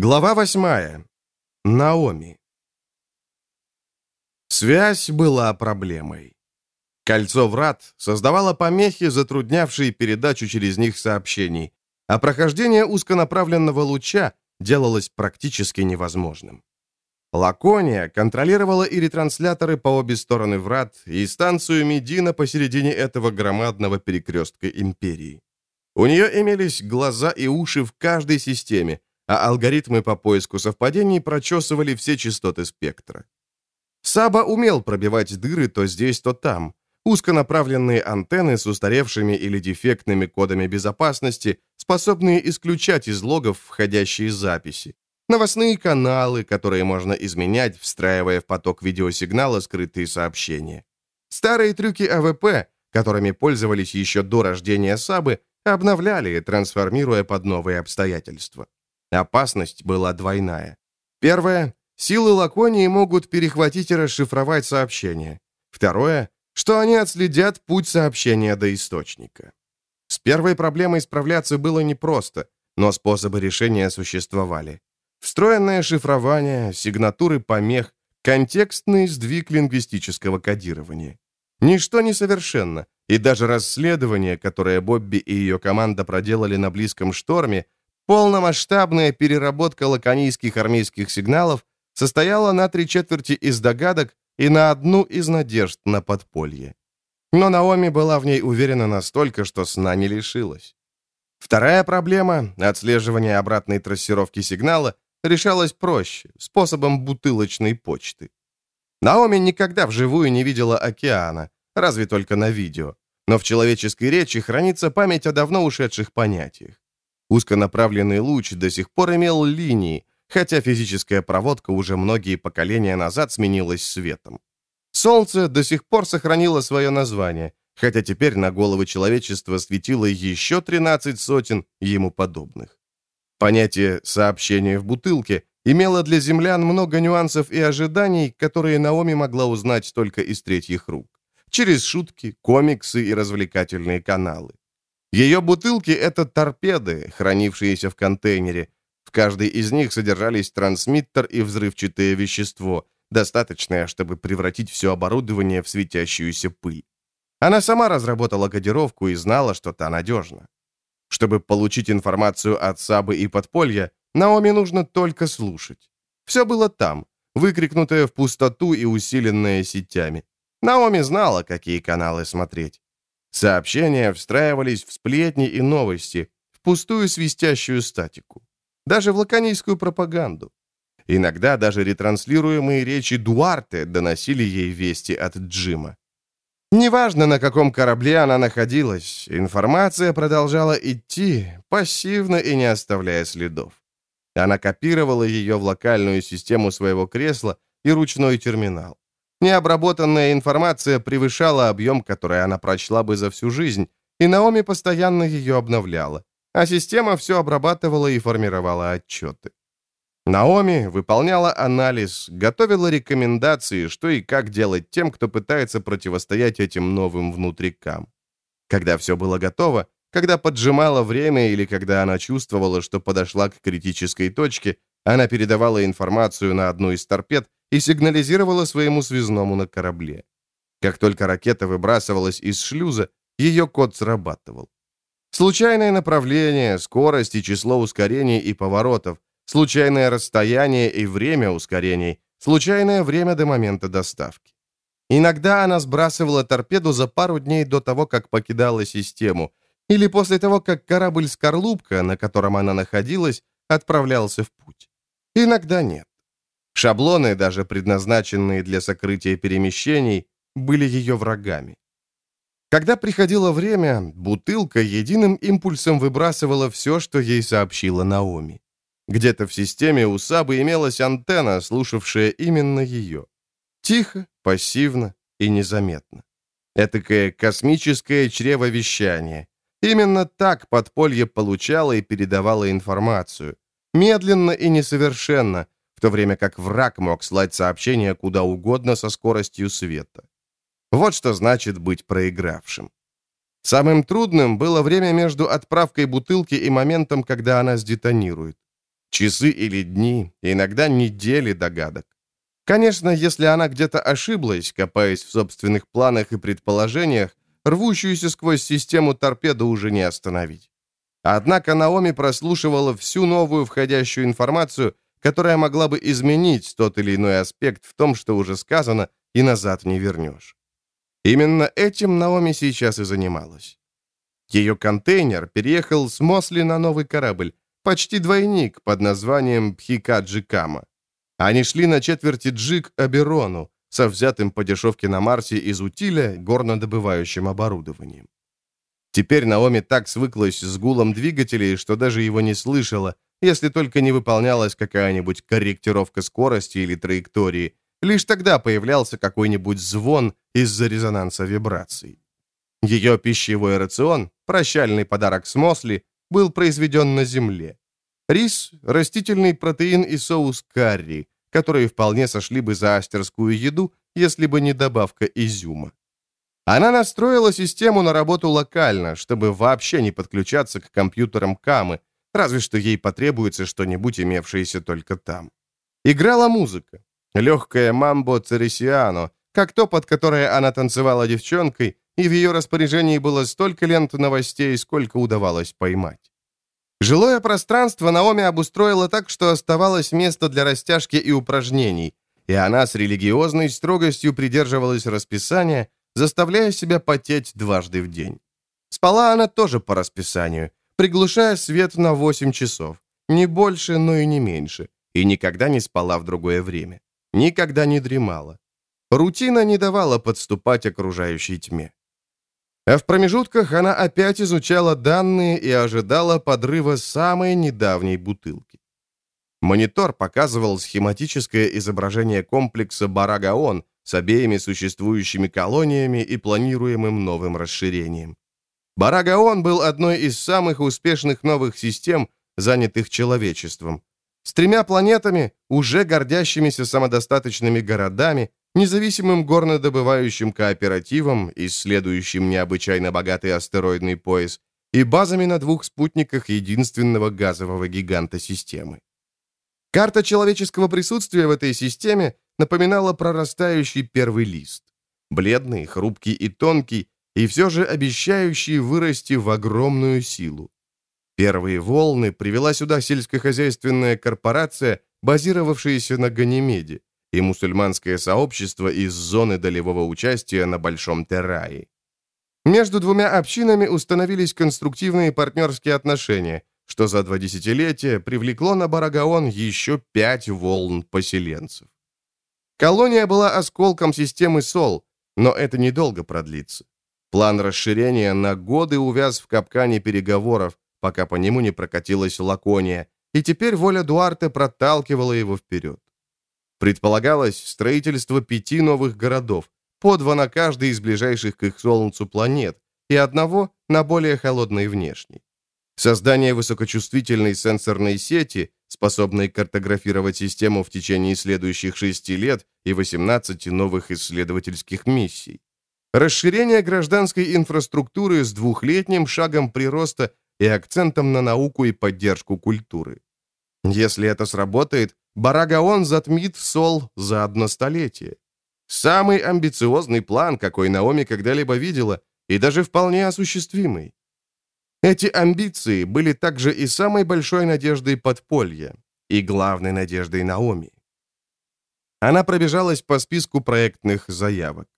Глава восьмая. Наоми. Связь была проблемой. Кольцо врат создавало помехи, затруднявшие передачу через них сообщений, а прохождение узконаправленного луча делалось практически невозможным. Лакония контролировала и ретрансляторы по обе стороны врат, и станцию Медина посередине этого громадного перекрестка империи. У нее имелись глаза и уши в каждой системе, а алгоритмы по поиску совпадений прочесывали все частоты спектра. Саба умел пробивать дыры то здесь, то там. Узконаправленные антенны с устаревшими или дефектными кодами безопасности, способные исключать из логов входящие записи. Новостные каналы, которые можно изменять, встраивая в поток видеосигнала скрытые сообщения. Старые трюки АВП, которыми пользовались еще до рождения Сабы, обновляли, трансформируя под новые обстоятельства. Опасность была двойная. Первое — силы Лаконии могут перехватить и расшифровать сообщение. Второе — что они отследят путь сообщения до источника. С первой проблемой справляться было непросто, но способы решения существовали. Встроенное шифрование, сигнатуры помех, контекстный сдвиг лингвистического кодирования. Ничто не совершенно, и даже расследование, которое Бобби и ее команда проделали на Близком шторме, Полномасштабная переработка лаконийских армейских сигналов состояла на три четверти из догадок и на одну из надежд на подполье. Но Наоми была в ней уверена настолько, что сна не лишилась. Вторая проблема, отслеживание обратной трассировки сигнала, решалась проще, способом бутылочной почты. Наоми никогда вживую не видела океана, разве только на видео. Но в человеческой речи хранится память о давно ушедших понятиях. Узконаправленный луч до сих пор имел линии, хотя физическая проводка уже многие поколения назад сменилась светом. Солнце до сих пор сохранило свое название, хотя теперь на головы человечества светило еще 13 сотен ему подобных. Понятие «сообщение в бутылке» имело для землян много нюансов и ожиданий, которые Наоми могла узнать только из третьих рук, через шутки, комиксы и развлекательные каналы. Ее бутылки — это торпеды, хранившиеся в контейнере. В каждой из них содержались трансмиттер и взрывчатое вещество, достаточное, чтобы превратить все оборудование в светящуюся пыль. Она сама разработала кодировку и знала, что та надежна. Чтобы получить информацию от Сабы и подполья, Наоми нужно только слушать. Все было там, выкрикнутое в пустоту и усиленное сетями. Наоми знала, какие каналы смотреть. Сообщения встраивались в сплетни и новости, в пустую свистящую статику. Даже в лаконийскую пропаганду. Иногда даже ретранслируемые речи Дуарте доносили ей вести от Джима. Неважно, на каком корабле она находилась, информация продолжала идти, пассивно и не оставляя следов. Она копировала ее в локальную систему своего кресла и ручной терминал. Необработанная информация превышала объем, который она прочла бы за всю жизнь, и Наоми постоянно ее обновляла, а система все обрабатывала и формировала отчеты. Наоми выполняла анализ, готовила рекомендации, что и как делать тем, кто пытается противостоять этим новым внутрикам. Когда все было готово, когда поджимало время или когда она чувствовала, что подошла к критической точке, она передавала информацию на одну из торпед и сигнализировала своему связному на корабле. Как только ракета выбрасывалась из шлюза, ее код срабатывал. Случайное направление, скорость и число ускорений и поворотов, случайное расстояние и время ускорений, случайное время до момента доставки. Иногда она сбрасывала торпеду за пару дней до того, как покидала систему, или после того, как корабль-скорлупка, на котором она находилась, отправлялся в путь. Иногда нет. Шаблоны, даже предназначенные для сокрытия перемещений, были ее врагами. Когда приходило время, бутылка единым импульсом выбрасывала все, что ей сообщила Наоми. Где-то в системе у Сабы имелась антенна, слушавшая именно ее. Тихо, пассивно и незаметно. Этакое космическое чревовещание. Именно так подполье получало и передавало информацию. Медленно и несовершенно, в то время как враг мог слать сообщения куда угодно со скоростью света. Вот что значит быть проигравшим. Самым трудным было время между отправкой бутылки и моментом, когда она сдетонирует. Часы или дни, иногда недели догадок. Конечно, если она где-то ошиблась, копаясь в собственных планах и предположениях, рвущуюся сквозь систему торпеду уже не остановить. Однако Наоми прослушивала всю новую входящую информацию, которая могла бы изменить тот или иной аспект в том, что уже сказано, и назад не вернешь. Именно этим Наоми сейчас и занималась. Ее контейнер переехал с Мосли на новый корабль, почти двойник под названием Пхикаджи Кама. Они шли на четверти джиг Аберону, со взятым по дешевке на Марсе из утиля горнодобывающим оборудованием. Теперь Наоми так свыклась с гулом двигателей, что даже его не слышала, если только не выполнялась какая-нибудь корректировка скорости или траектории. Лишь тогда появлялся какой-нибудь звон из-за резонанса вибраций. Ее пищевой рацион, прощальный подарок с Мосли, был произведен на Земле. Рис, растительный протеин и соус карри, которые вполне сошли бы за астерскую еду, если бы не добавка изюма. Она настроила систему на работу локально, чтобы вообще не подключаться к компьютерам Камы, разве что ей потребуется что-нибудь, имевшееся только там. Играла музыка. Легкая мамбо цересиано, как то, под которое она танцевала девчонкой, и в ее распоряжении было столько лент новостей, сколько удавалось поймать. Жилое пространство Наоми обустроила так, что оставалось место для растяжки и упражнений, и она с религиозной строгостью придерживалась расписания, заставляя себя потеть дважды в день. Спала она тоже по расписанию, приглушая свет на 8 часов. Не больше, но и не меньше. И никогда не спала в другое время. Никогда не дремала. Рутина не давала подступать окружающей тьме. А в промежутках она опять изучала данные и ожидала подрыва самой недавней бутылки. Монитор показывал схематическое изображение комплекса Барагаон с обеими существующими колониями и планируемым новым расширением. Барагаон был одной из самых успешных новых систем, занятых человечеством. С тремя планетами, уже гордящимися самодостаточными городами, независимым горнодобывающим кооперативом, исследующим необычайно богатый астероидный пояс, и базами на двух спутниках единственного газового гиганта системы. Карта человеческого присутствия в этой системе напоминала прорастающий первый лист. Бледный, хрупкий и тонкий, и все же обещающий вырасти в огромную силу. Первые волны привела сюда сельскохозяйственная корпорация, базировавшаяся на Ганимеде, и мусульманское сообщество из зоны долевого участия на Большом Террае. Между двумя общинами установились конструктивные партнерские отношения, что за два десятилетия привлекло на Барагаон еще пять волн поселенцев. Колония была осколком системы СОЛ, но это недолго продлится. План расширения на годы увяз в капкане переговоров, пока по нему не прокатилась Лакония, и теперь воля Дуарте проталкивала его вперед. Предполагалось строительство пяти новых городов, по два на каждый из ближайших к их Солнцу планет и одного на более холодной внешней. Создание высокочувствительной сенсорной сети, способной картографировать систему в течение следующих шести лет и 18 новых исследовательских миссий. Расширение гражданской инфраструктуры с двухлетним шагом прироста и акцентом на науку и поддержку культуры. Если это сработает, Барагаон затмит Сол за одно столетие. Самый амбициозный план, какой Наоми когда-либо видела, и даже вполне осуществимый. Эти амбиции были также и самой большой надеждой подполья, и главной надеждой Наоми. Она пробежалась по списку проектных заявок.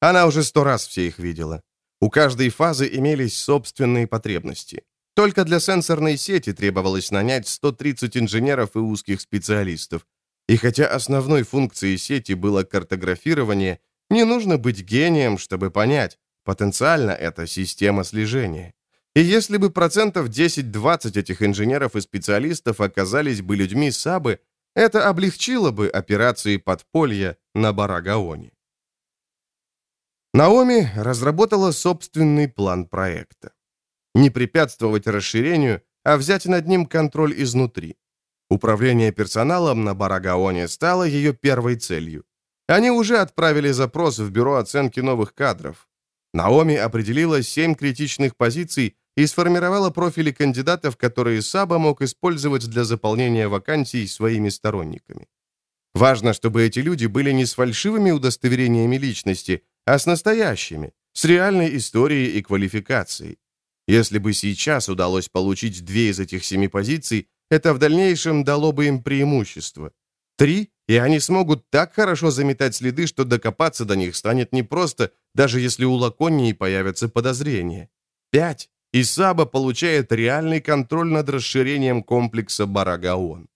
Она уже сто раз все их видела. У каждой фазы имелись собственные потребности. Только для сенсорной сети требовалось нанять 130 инженеров и узких специалистов. И хотя основной функцией сети было картографирование, не нужно быть гением, чтобы понять, потенциально это система слежения. И если бы процентов 10-20 этих инженеров и специалистов оказались бы людьми Сабы, это облегчило бы операции подполья на Барагаоне. Наоми разработала собственный план проекта. Не препятствовать расширению, а взять над ним контроль изнутри. Управление персоналом на Барагаоне стало ее первой целью. Они уже отправили запрос в Бюро оценки новых кадров. Наоми определила семь критичных позиций, и сформировала профили кандидатов, которые Саба мог использовать для заполнения вакансий своими сторонниками. Важно, чтобы эти люди были не с фальшивыми удостоверениями личности, а с настоящими, с реальной историей и квалификацией. Если бы сейчас удалось получить две из этих семи позиций, это в дальнейшем дало бы им преимущество. Три, и они смогут так хорошо заметать следы, что докопаться до них станет непросто, даже если у Лаконии появятся подозрения. Пять, и Саба получает реальный контроль над расширением комплекса Барагаон.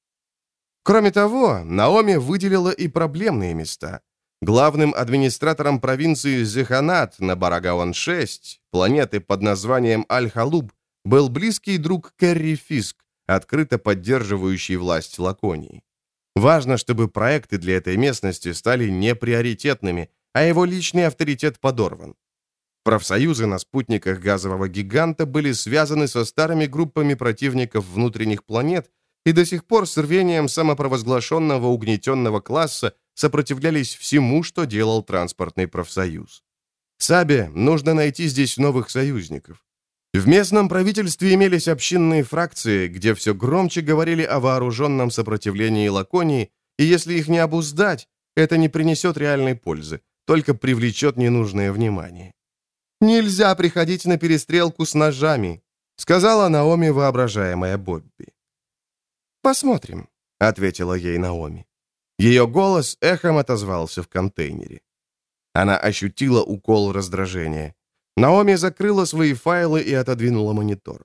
Кроме того, Наоми выделила и проблемные места. Главным администратором провинции Зеханат на Барагаон-6, планеты под названием Аль-Халуб, был близкий друг Керри Фиск, открыто поддерживающий власть Лаконии. Важно, чтобы проекты для этой местности стали неприоритетными, а его личный авторитет подорван. Профсоюзы на спутниках газового гиганта были связаны со старыми группами противников внутренних планет и до сих пор с рвением самопровозглашенного угнетенного класса сопротивлялись всему, что делал транспортный профсоюз. Сабе нужно найти здесь новых союзников. В местном правительстве имелись общинные фракции, где все громче говорили о вооруженном сопротивлении Лаконии, и если их не обуздать, это не принесет реальной пользы, только привлечет ненужное внимание. «Нельзя приходить на перестрелку с ножами», сказала Наоми воображаемая Бобби. «Посмотрим», — ответила ей Наоми. Ее голос эхом отозвался в контейнере. Она ощутила укол раздражения. Наоми закрыла свои файлы и отодвинула монитор.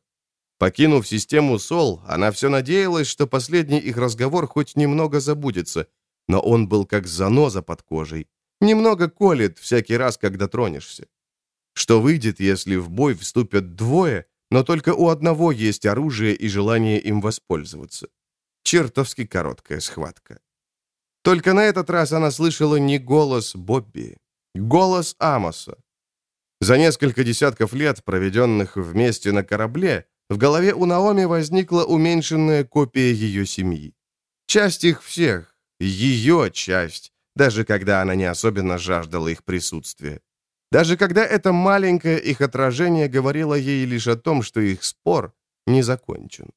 Покинув систему Сол, она все надеялась, что последний их разговор хоть немного забудется, но он был как заноза под кожей. Немного колет всякий раз, когда тронешься. Что выйдет, если в бой вступят двое, но только у одного есть оружие и желание им воспользоваться? Чертовски короткая схватка. Только на этот раз она слышала не голос Бобби, голос Амоса. За несколько десятков лет, проведенных вместе на корабле, в голове у Наоми возникла уменьшенная копия ее семьи. Часть их всех, ее часть, даже когда она не особенно жаждала их присутствия. Даже когда это маленькое их отражение говорило ей лишь о том, что их спор не закончен.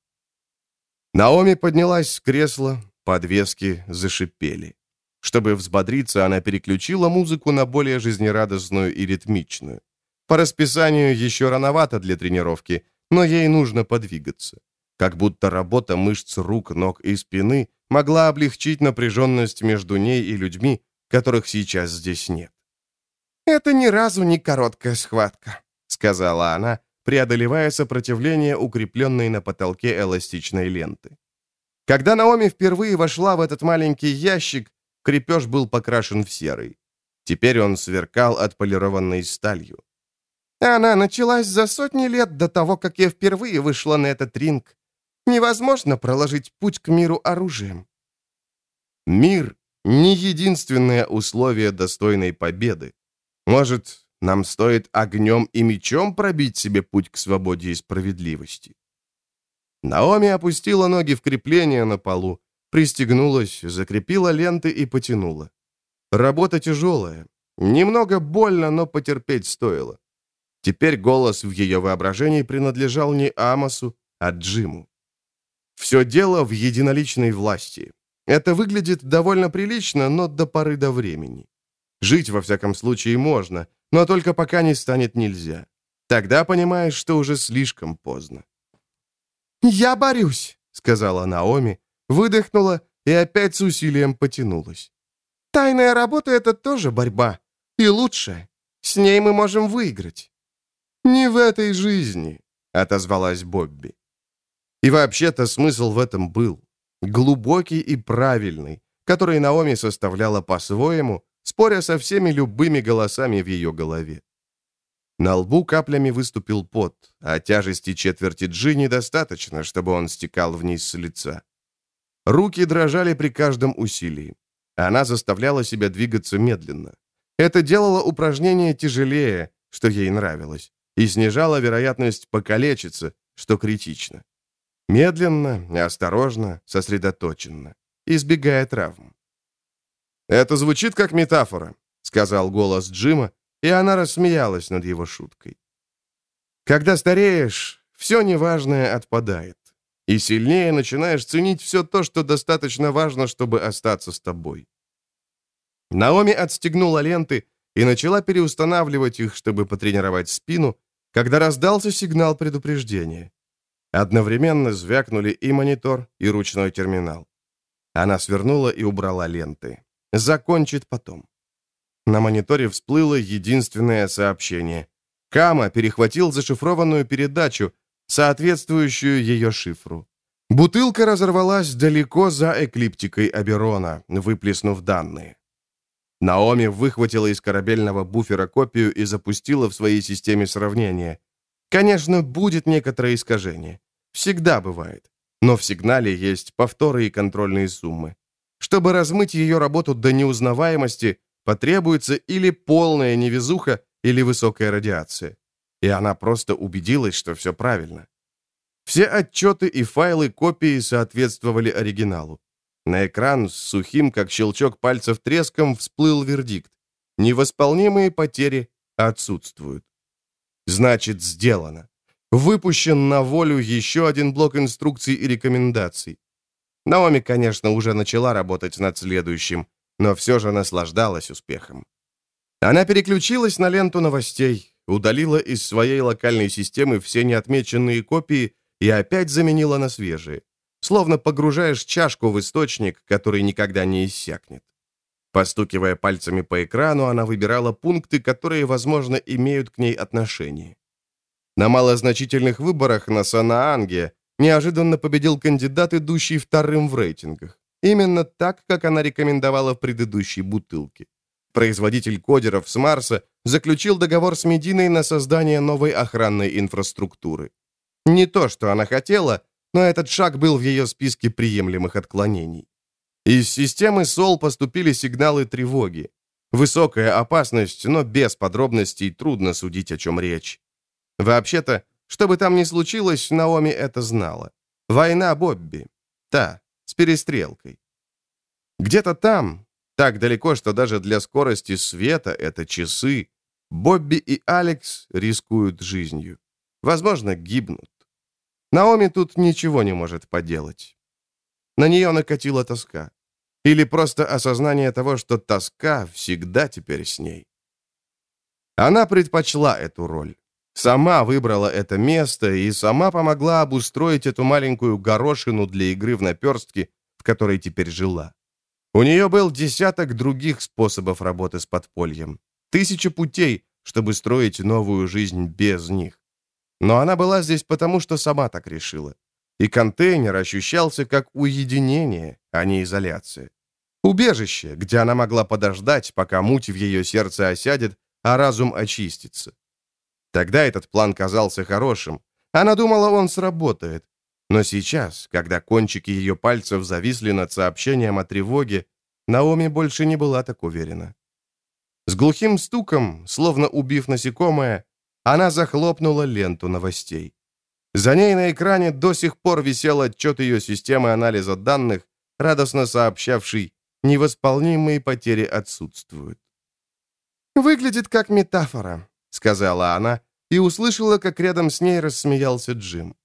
Наоми поднялась с кресла, подвески зашипели. Чтобы взбодриться, она переключила музыку на более жизнерадостную и ритмичную. По расписанию еще рановато для тренировки, но ей нужно подвигаться. Как будто работа мышц рук, ног и спины могла облегчить напряженность между ней и людьми, которых сейчас здесь нет. «Это ни разу не короткая схватка», — сказала она, преодолевая сопротивление укрепленной на потолке эластичной ленты. Когда Наоми впервые вошла в этот маленький ящик, крепеж был покрашен в серый. Теперь он сверкал отполированной сталью. Она началась за сотни лет до того, как я впервые вышла на этот ринг. Невозможно проложить путь к миру оружием. Мир — не единственное условие достойной победы. Может, нам стоит огнем и мечом пробить себе путь к свободе и справедливости? Наоми опустила ноги в крепление на полу, пристегнулась, закрепила ленты и потянула. Работа тяжелая. Немного больно, но потерпеть стоило. Теперь голос в ее воображении принадлежал не Амосу, а Джиму. Все дело в единоличной власти. Это выглядит довольно прилично, но до поры до времени. Жить, во всяком случае, можно, но только пока не станет нельзя. Тогда понимаешь, что уже слишком поздно. «Я борюсь», — сказала Наоми, выдохнула и опять с усилием потянулась. «Тайная работа — это тоже борьба. И лучше. С ней мы можем выиграть». «Не в этой жизни», — отозвалась Бобби. И вообще-то смысл в этом был. Глубокий и правильный, который Наоми составляла по-своему, споря со всеми любыми голосами в ее голове. На лбу каплями выступил пот, а тяжести четверти джи недостаточно, чтобы он стекал вниз с лица. Руки дрожали при каждом усилии. Она заставляла себя двигаться медленно. Это делало упражнение тяжелее, что ей нравилось, и снижало вероятность покалечиться, что критично. Медленно, осторожно, сосредоточенно, избегая травм. «Это звучит как метафора», — сказал голос Джима, и она рассмеялась над его шуткой. «Когда стареешь, все неважное отпадает. И сильнее начинаешь ценить все то, что достаточно важно, чтобы остаться с тобой. Наоми отстегнула ленты и начала переустанавливать их, чтобы потренировать спину, когда раздался сигнал предупреждения. Одновременно звякнули и монитор, и ручной терминал. Она свернула и убрала ленты. Закончит потом. На мониторе всплыло единственное сообщение. Кама перехватил зашифрованную передачу, соответствующую ее шифру. Бутылка разорвалась далеко за эклиптикой Аберона, выплеснув данные. Наоми выхватила из корабельного буфера копию и запустила в своей системе сравнения. Конечно, будет некоторое искажение. Всегда бывает. Но в сигнале есть повторы и контрольные суммы. Чтобы размыть ее работу до неузнаваемости, потребуется или полная невезуха, или высокая радиация. И она просто убедилась, что все правильно. Все отчеты и файлы копии соответствовали оригиналу. На экран с сухим, как щелчок пальцев треском, всплыл вердикт. Невосполнимые потери отсутствуют. Значит, сделано. Выпущен на волю еще один блок инструкций и рекомендаций. Наоми, конечно, уже начала работать над следующим, но все же наслаждалась успехом. Она переключилась на ленту новостей, удалила из своей локальной системы все неотмеченные копии и опять заменила на свежие словно погружаешь чашку в источник, который никогда не иссякнет. Постукивая пальцами по экрану, она выбирала пункты, которые, возможно, имеют к ней отношение. На малозначительных выборах на Санаанге неожиданно победил кандидат, идущий вторым в рейтингах. Именно так, как она рекомендовала в предыдущей бутылке. Производитель кодеров с Марса заключил договор с Мединой на создание новой охранной инфраструктуры. Не то, что она хотела, но этот шаг был в ее списке приемлемых отклонений. Из системы СОЛ поступили сигналы тревоги. Высокая опасность, но без подробностей трудно судить, о чем речь. Вообще-то, что бы там ни случилось, Наоми это знала. Война Бобби. Та, с перестрелкой. Где-то там, так далеко, что даже для скорости света это часы, Бобби и Алекс рискуют жизнью. Возможно, гибнут. Наоми тут ничего не может поделать. На нее накатила тоска. Или просто осознание того, что тоска всегда теперь с ней. Она предпочла эту роль. Сама выбрала это место и сама помогла обустроить эту маленькую горошину для игры в наперстки, в которой теперь жила. У нее был десяток других способов работы с подпольем. Тысяча путей, чтобы строить новую жизнь без них. Но она была здесь потому, что сама так решила. И контейнер ощущался как уединение, а не изоляция. Убежище, где она могла подождать, пока муть в ее сердце осядет, а разум очистится. Тогда этот план казался хорошим. Она думала, он сработает. Но сейчас, когда кончики ее пальцев зависли над сообщением о тревоге, Наоми больше не была так уверена. С глухим стуком, словно убив насекомое, она захлопнула ленту новостей. За ней на экране до сих пор висел отчет ее системы анализа данных, радостно сообщавший, невосполнимые потери отсутствуют. «Выглядит как метафора», — сказала она, и услышала, как рядом с ней рассмеялся Джим.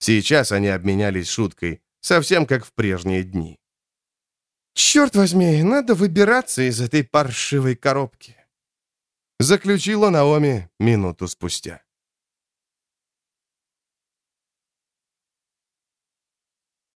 Сейчас они обменялись шуткой, совсем как в прежние дни. «Черт возьми, надо выбираться из этой паршивой коробки» заключила Наоми минуту спустя.